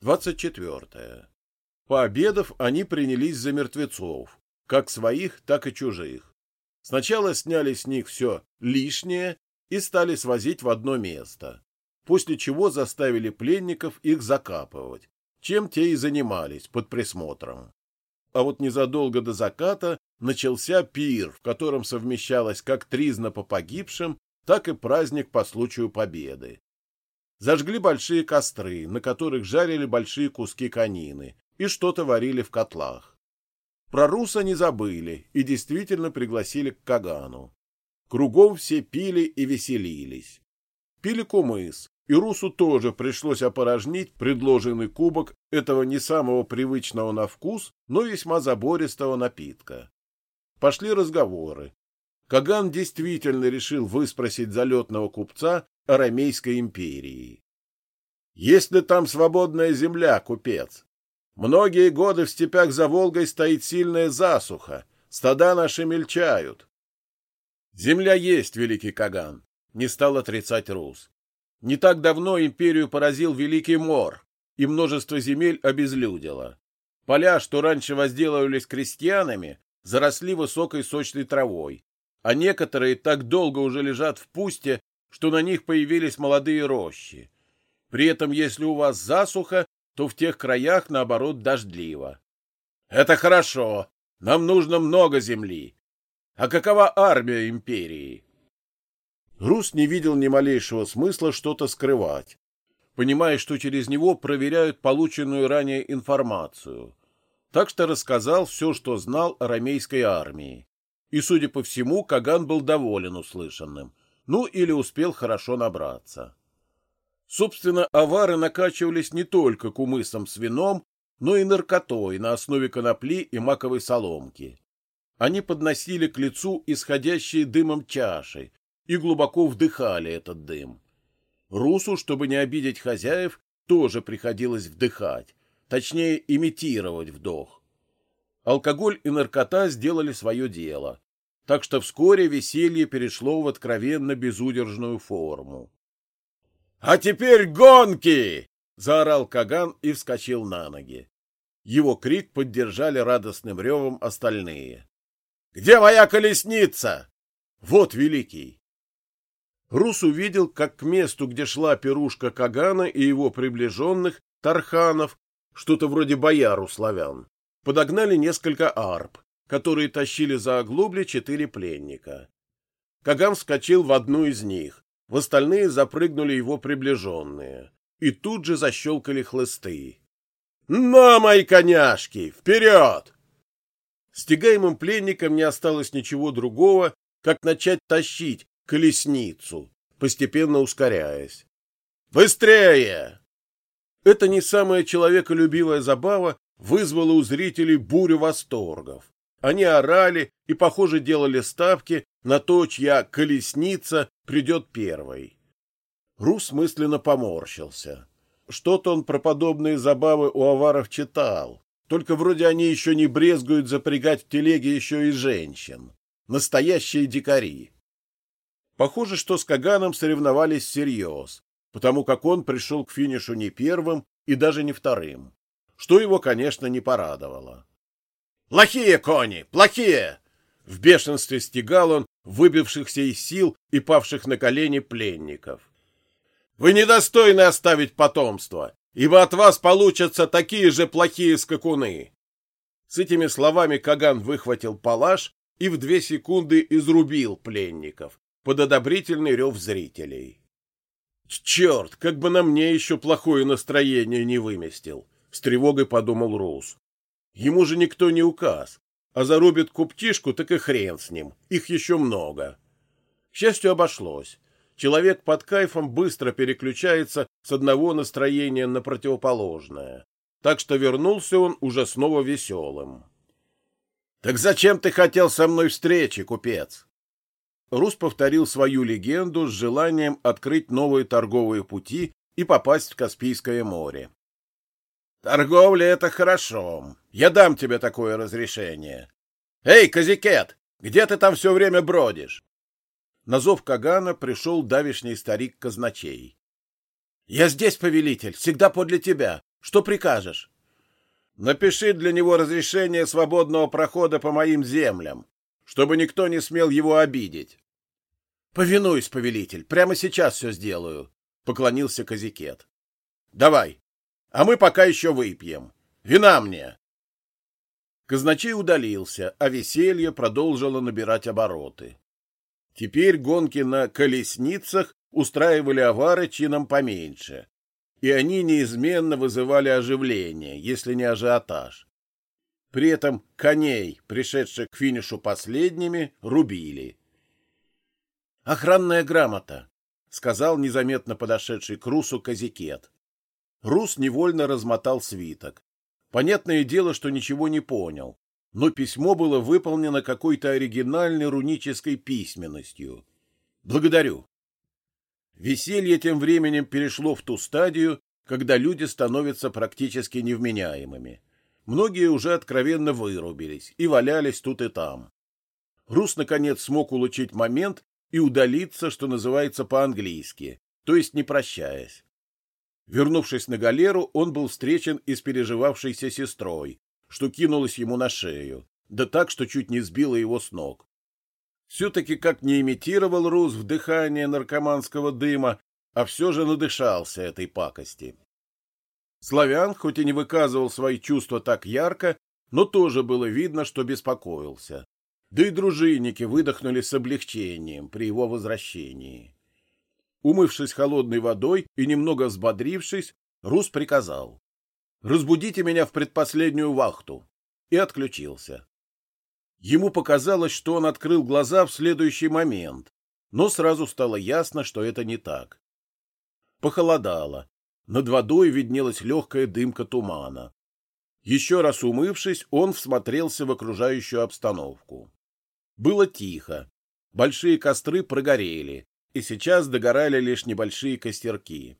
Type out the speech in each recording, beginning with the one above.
24. Пообедав, они принялись за мертвецов, как своих, так и чужих. Сначала сняли с них все лишнее и стали свозить в одно место, после чего заставили пленников их закапывать, чем те и занимались под присмотром. А вот незадолго до заката начался пир, в котором совмещалось как тризна по погибшим, так и праздник по случаю победы. Зажгли большие костры, на которых жарили большие куски конины и что-то варили в котлах. Про Руса не забыли и действительно пригласили к Кагану. Кругом все пили и веселились. Пили кумыс, и Русу тоже пришлось опорожнить предложенный кубок этого не самого привычного на вкус, но весьма забористого напитка. Пошли разговоры. Каган действительно решил выспросить залетного купца Арамейской империи. Есть ли там свободная земля, купец? Многие годы в степях за Волгой стоит сильная засуха, стада наши мельчают. Земля есть, великий Каган, не стал отрицать Рус. Не так давно империю поразил Великий Мор, и множество земель обезлюдило. Поля, что раньше возделывались крестьянами, заросли высокой сочной травой, а некоторые так долго уже лежат в пусте, что на них появились молодые рощи. При этом, если у вас засуха, то в тех краях, наоборот, дождливо. Это хорошо. Нам нужно много земли. А какова армия империи? Рус не видел ни малейшего смысла что-то скрывать, понимая, что через него проверяют полученную ранее информацию. Так что рассказал все, что знал о рамейской армии. И, судя по всему, Каган был доволен услышанным ну или успел хорошо набраться. Собственно, авары накачивались не только кумысом с вином, но и наркотой на основе конопли и маковой соломки. Они подносили к лицу исходящие дымом чаши и глубоко вдыхали этот дым. Русу, чтобы не обидеть хозяев, тоже приходилось вдыхать, точнее имитировать вдох. Алкоголь и наркота сделали свое дело, так что вскоре веселье перешло в откровенно безудержную форму. — А теперь гонки! — заорал Каган и вскочил на ноги. Его крик поддержали радостным ревом остальные. — Где моя колесница? — Вот великий! Рус увидел, как к месту, где шла пирушка Кагана и его приближенных, Тарханов, что-то вроде бояру славян, подогнали несколько арб, которые тащили за оглобли четыре пленника. Каган вскочил в одну из них, в остальные запрыгнули его приближенные, и тут же защелкали хлысты. «На, мои коняшки! Вперед!» Стегаемым пленникам не осталось ничего другого, как начать тащить колесницу, постепенно ускоряясь. «Быстрее!» Это не самая человеколюбивая забава вызвала у зрителей бурю восторгов. Они орали и, похоже, делали ставки на то, чья колесница придет первой. Рус мысленно поморщился. Что-то он про подобные забавы у аваров читал. Только вроде они еще не брезгуют запрягать в телеге еще и женщин. Настоящие дикари. Похоже, что с Каганом соревновались всерьез, потому как он пришел к финишу не первым и даже не вторым, что его, конечно, не порадовало. Плохие кони! Плохие!» В бешенстве стегал он выбившихся из сил и павших на колени пленников. «Вы недостойны оставить потомство, ибо от вас получатся такие же плохие скакуны!» С этими словами Каган выхватил палаш и в две секунды изрубил пленников под одобрительный рев зрителей. «Черт, как бы на мне еще плохое настроение не выместил!» — с тревогой подумал Роуз. Ему же никто не указ, а зарубит куптишку, так и хрен с ним, их еще много. К счастью, обошлось. Человек под кайфом быстро переключается с одного настроения на противоположное, так что вернулся он уже снова веселым. — Так зачем ты хотел со мной встречи, купец? Рус повторил свою легенду с желанием открыть новые торговые пути и попасть в Каспийское море. Торговля — это хорошо. Я дам тебе такое разрешение. Эй, Казикет, где ты там все время бродишь? На зов Кагана пришел давишний старик казначей. — Я здесь, повелитель, всегда подле тебя. Что прикажешь? Напиши для него разрешение свободного прохода по моим землям, чтобы никто не смел его обидеть. Повинуюсь, повелитель, прямо сейчас все сделаю, поклонился Казикет. Давай, а мы пока еще выпьем. Вина мне. Казначей удалился, а веселье продолжило набирать обороты. Теперь гонки на колесницах устраивали авары чином поменьше, и они неизменно вызывали оживление, если не ажиотаж. При этом коней, пришедших к финишу последними, рубили. «Охранная грамота», — сказал незаметно подошедший к Русу Казикет. Рус невольно размотал свиток. Понятное дело, что ничего не понял, но письмо было выполнено какой-то оригинальной рунической письменностью. «Благодарю», Веселье тем временем перешло в ту стадию, когда люди становятся практически невменяемыми. Многие уже откровенно вырубились и валялись тут и там. Рус, наконец, смог улучить момент и удалиться, что называется по-английски, то есть не прощаясь. Вернувшись на галеру, он был встречен и с переживавшейся сестрой, что кинулась ему на шею, да так, что чуть не сбила его с ног. Все-таки как не имитировал Рус вдыхание наркоманского дыма, а все же надышался этой пакости. Славян, хоть и не выказывал свои чувства так ярко, но тоже было видно, что беспокоился. Да и дружинники выдохнули с облегчением при его возвращении. Умывшись холодной водой и немного взбодрившись, Рус приказал. «Разбудите меня в предпоследнюю вахту!» и отключился. Ему показалось, что он открыл глаза в следующий момент, но сразу стало ясно, что это не так. Похолодало. Над водой виднелась легкая дымка тумана. Еще раз умывшись, он всмотрелся в окружающую обстановку. Было тихо. Большие костры прогорели, и сейчас догорали лишь небольшие костерки.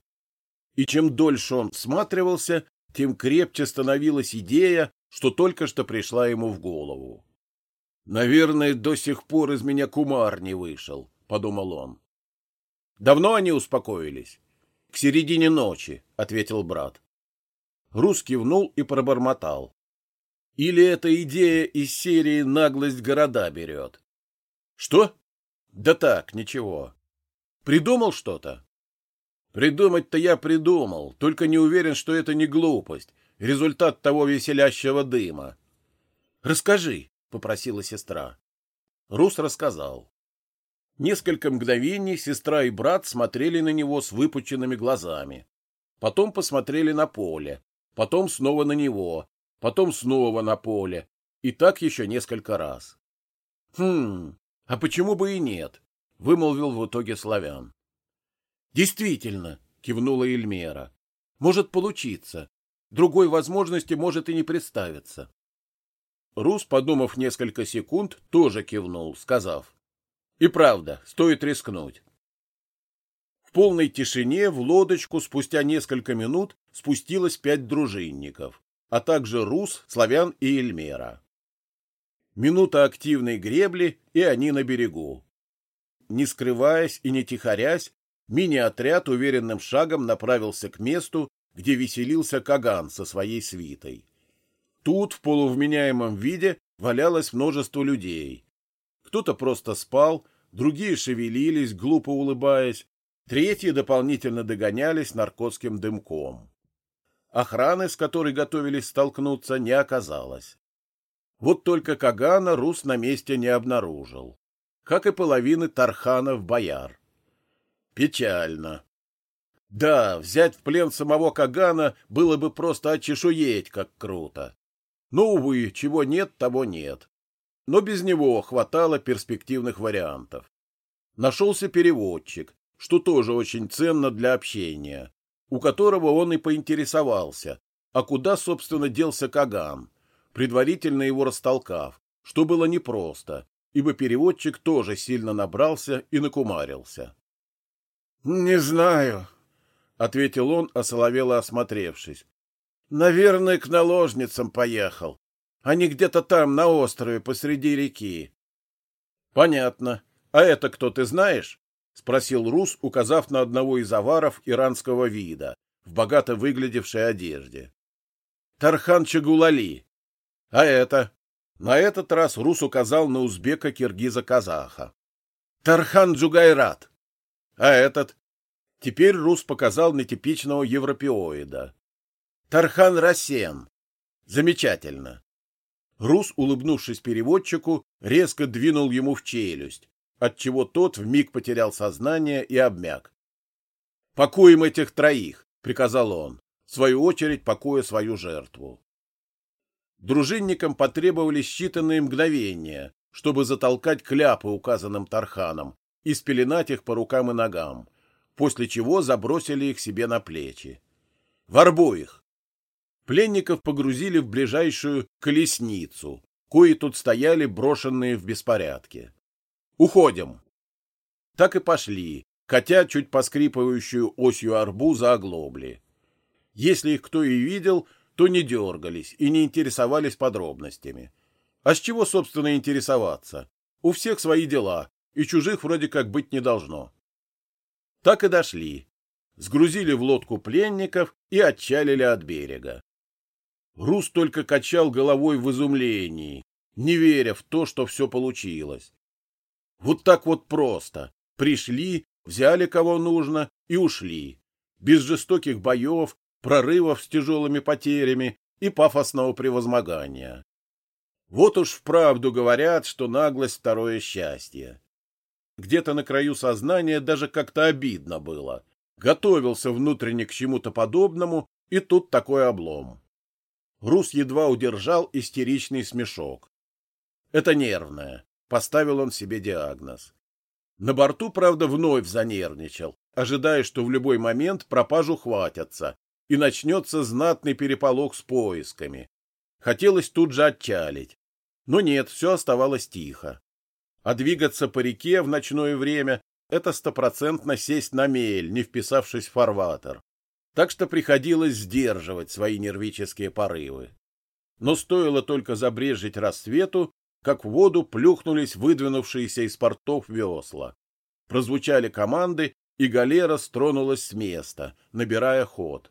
И чем дольше он всматривался, тем крепче становилась идея, что только что пришла ему в голову. Наверное, до сих пор из меня кумар не вышел, подумал он. Давно они успокоились? К середине ночи, ответил брат. Рус кивнул и пробормотал. Или эта идея из серии «Наглость города» берет? Что? Да так, ничего. Придумал что-то? Придумать-то я придумал, только не уверен, что это не глупость, результат того веселящего дыма. Расскажи, — попросила сестра. Рус рассказал. Несколько мгновений сестра и брат смотрели на него с выпученными глазами. Потом посмотрели на поле, потом снова на него, потом снова на поле, и так еще несколько раз. «Хм, а почему бы и нет?» — вымолвил в итоге славян. «Действительно», — кивнула Эльмера. «Может получиться. Другой возможности может и не представиться». Рус, подумав несколько секунд, тоже кивнул, сказав. И правда, стоит рискнуть. В полной тишине в лодочку спустя несколько минут спустилось пять дружинников, а также Рус, Славян и Эльмера. Минута активной гребли, и они на берегу. Не скрываясь и не тихорясь, мини-отряд уверенным шагом направился к месту, где веселился Каган со своей свитой. Тут в полувменяемом виде валялось множество людей. Кто-то просто спал, другие шевелились, глупо улыбаясь, третьи дополнительно догонялись наркотским дымком. Охраны, с которой готовились столкнуться, не оказалось. Вот только Кагана Рус на месте не обнаружил, как и половины Тарханов бояр. Печально. Да, взять в плен самого Кагана было бы просто очешуеть, как круто. Но, увы, чего нет, того нет. Но без него хватало перспективных вариантов. Нашелся переводчик, что тоже очень ценно для общения, у которого он и поинтересовался, а куда, собственно, делся Каган, предварительно его растолкав, что было непросто, ибо переводчик тоже сильно набрался и накумарился. — Не знаю, — ответил он, осоловело осмотревшись. Наверное, к наложницам поехал. Они где-то там, на острове, посреди реки. — Понятно. А это кто, ты знаешь? — спросил Рус, указав на одного из аваров иранского вида, в богато выглядевшей одежде. Тархан Чагулали. А это? На этот раз Рус указал на узбека, киргиза, казаха. Тархан Джугайрат. А этот? Теперь Рус показал на типичного европеоида. Тархан Расен. Замечательно. Рус, улыбнувшись переводчику, резко двинул ему в челюсть, отчего тот вмиг потерял сознание и обмяк. «Пакуем этих троих», — приказал он, в свою очередь пакуя свою жертву. Дружинникам потребовались считанные мгновения, чтобы затолкать кляпы указанным Тарханом и спеленать их по рукам и ногам, после чего забросили их себе на плечи. «В обоих!» Пленников погрузили в ближайшую колесницу, кои тут стояли брошенные в беспорядке. «Уходим!» Так и пошли, хотя чуть поскрипывающую осью арбуза оглобли. Если их кто и видел, то не дергались и не интересовались подробностями. А с чего, собственно, интересоваться? У всех свои дела, и чужих вроде как быть не должно. Так и дошли. Сгрузили в лодку пленников и отчалили от берега. Рус только качал головой в изумлении, не веря в то, что все получилось. Вот так вот просто. Пришли, взяли кого нужно и ушли. Без жестоких боев, прорывов с тяжелыми потерями и пафосного превозмогания. Вот уж вправду говорят, что наглость — второе счастье. Где-то на краю сознания даже как-то обидно было. Готовился внутренне к чему-то подобному, и тут такой облом. Рус едва удержал истеричный смешок. Это нервное, поставил он себе диагноз. На борту, правда, вновь занервничал, ожидая, что в любой момент пропажу хватятся, и начнется знатный переполох с поисками. Хотелось тут же отчалить. Но нет, все оставалось тихо. А двигаться по реке в ночное время — это стопроцентно сесть на мель, не вписавшись в фарватер так что приходилось сдерживать свои нервические порывы. Но стоило только забрежить рассвету, как в воду плюхнулись выдвинувшиеся из портов весла. Прозвучали команды, и галера стронулась с места, набирая ход.